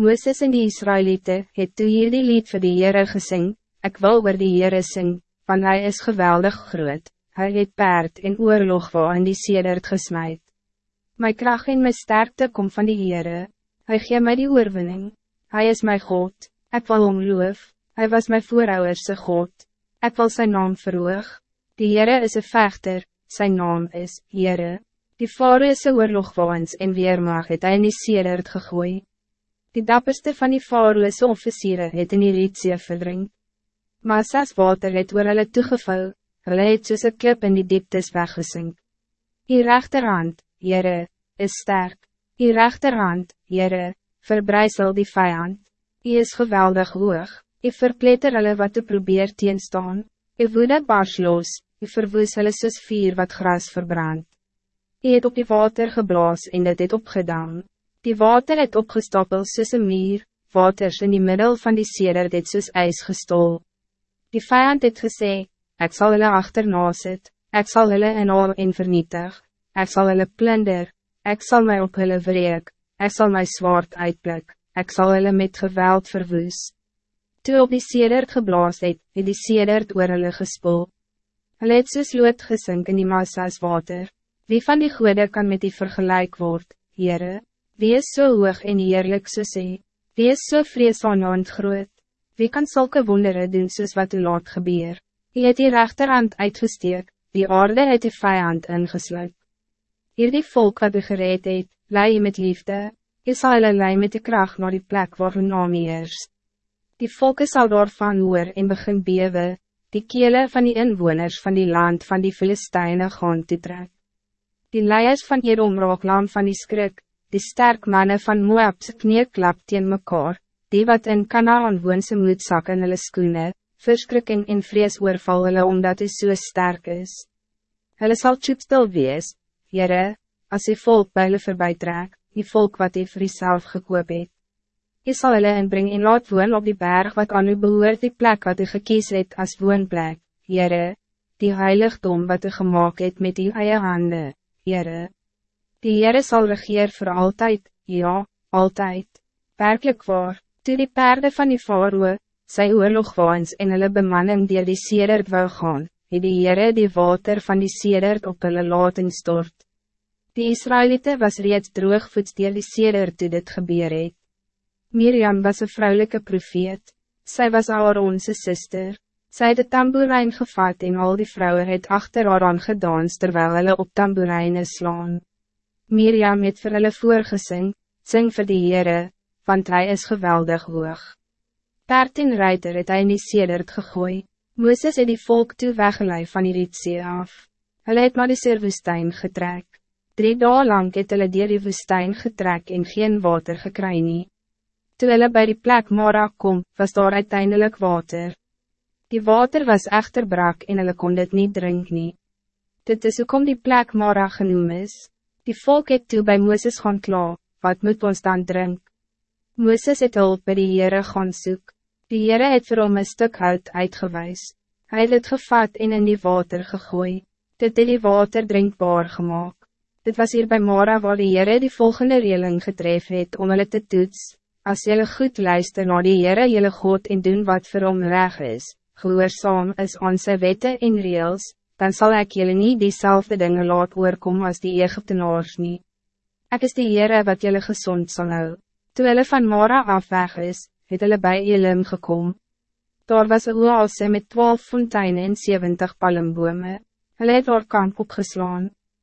Mooses en die Israëlieten het toe hier die lied vir die Heere gesing, ek wil oor die Heere sing, want hij is geweldig groot, hij het paard en oorlog waar in die sedert gesmeid. My kracht en my sterkte kom van die Heere, hy gee my die oorwinning, hij is my God, ek wil hom loof, hy was my voorouderse God, ek wil zijn naam verhoog, die Heere is een vechter, zijn naam is Heere. Die Faroese oorlogwaans en weermag het hy in die sedert gegooi. Die dapperste van die Faroese officieren het in die Rietzee verdring. Massa's water het oor hulle toegevou, hulle het soos een klip in die dieptes weggesink. Die rechterhand, Jere, is sterk. Die rechterhand, Jere, verbreisel die vijand. Die is geweldig hoog. Die verpletter hulle wat te probeer teenstaan. Die woede bars los, die verwoes hulle soos vier wat gras verbrand. Hij het op die water geblaas en dit het opgedaan. Die water het opgestapel soos een meer, waters in die middel van die seder het soos ijs gestol. Die vijand het gesê, ek sal hulle achterna sit, ek sal hulle in al en vernietig, ek sal hulle plunder, ek sal my op hulle wreek, ek sal my zwaard uitblik, ek sal hulle met geweld verwoes. Toe op die seder geblaas het, het die seder oor hulle gespoel. Hulle het soos lood gesink in die massa's water. Wie van die goede kan met die vergelijk word, Heere? Wie is so hoog en heerlijk so sê? Wie is so vreesaanhand groot? Wie kan zulke wonderen doen soos wat u laat gebeur? Hy het die rechterhand uitgesteek, die aarde het die vijand ingesluit. Hier die volk wat u gereed het, lei met liefde, hy sal hulle lei met de kracht naar die plek waar u naam heers. Die volke sal daarvan hoor en begin bewe, die kele van die inwoners van die land van die Filisteine gaan toetrek. Die leiers van Edom raak lam van die skrik, die sterk mannen van Moabse knie klap teen mekaar, die wat in Kanaan woon se moedsak in hulle skoene, verskrikking en vrees oorval hulle omdat hy so sterk is. Hulle sal tjoepstil wees, Jere, as die volk by hulle voorbij trek, die volk wat hy vir self gekoop het. Hy sal hulle inbring en laat woon op die berg wat aan u behoort die plek wat hy gekies het as woonplek, Jere, die heiligdom wat hy gemaakt het met die eie handen. Heere. Die Heere zal regeer voor altijd, ja, altijd. Werkelijk waar, toe die paarden van die faroe, sy oorlogwaans en hulle bemanning die die sedert wou gaan, het die Heere die water van die sedert op hulle laat stort. Die Israëlieten was reeds droogvoets die die sedert toe dit gebeur het. Miriam was een vrouwelijke profeet, zij was Aaronse zuster. Zij het de tamboerijn gevat en al die vrouwen het achter haar aan gedans terwijl hulle op tamboerijnen slaan. Mirjam het vir hulle voorgesing, sing vir die Heere, want hij is geweldig hoog. Paard en ruiter het hy in die sedert gegooi, Mooses het die volk toe weggeleid van die Rietzee af. Hulle het maar die serwoestijn getrek. Drie dagen lang het hulle dier die woestijn getrek en geen water gekry nie. Toe hulle by die plek Mara kom, was daar uiteindelijk water. Die water was echter brak en hulle kon dit niet drink nie. Dit is ook om die plek Mara genoem is. Die volk het toe by Mooses gaan kla, wat moet ons dan drink? Mooses het hulp by die Heere gaan soek. Die Heere het vir hom een stuk hout uitgewys. Hy het het gevat en in die water gegooi. Dit het die water drinkbaar gemaakt. Dit was hier bij Mara waar die Heere die volgende reling getref het om hulle te toets. Als jullie goed luister naar die Heere jullie God en doen wat vir hom reg is, gehoorzaam is onze wetten en reels, dan zal ik jullie niet diezelfde dingen laat oorkom als die Egyptenaars niet. Ik is die Heere wat jullie gezond zal hou. Toe hulle van Mara af weg is, het hulle by Elim gekom. Daar was een oase met twaalf fonteinen en 70 palmbome. Hulle het daar kamp opgeslaan.